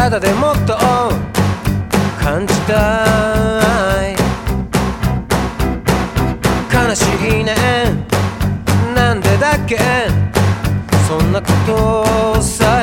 体でもっと感じたい。悲しいねなんでだっけそんなことさ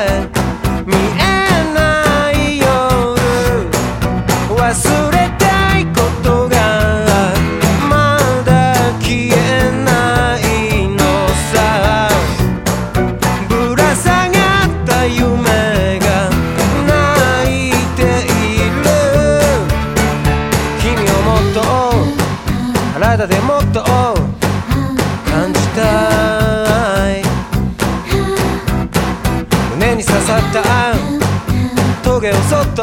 っと体でもっと感じたい。胸に刺さったトゲをそっと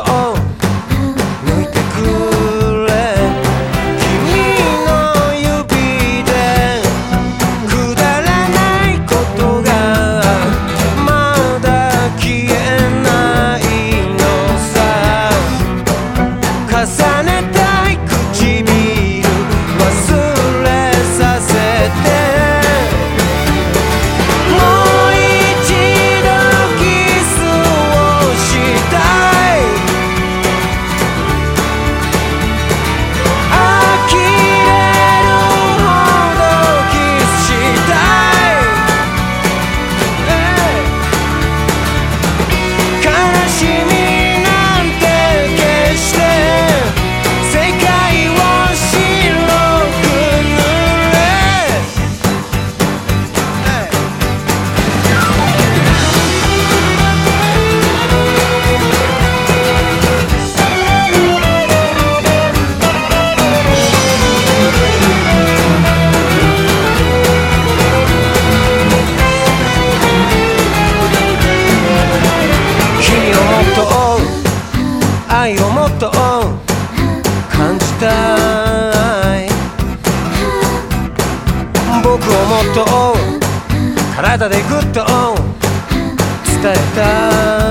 愛を感じたい。僕をもっと体でグッと伝えたい。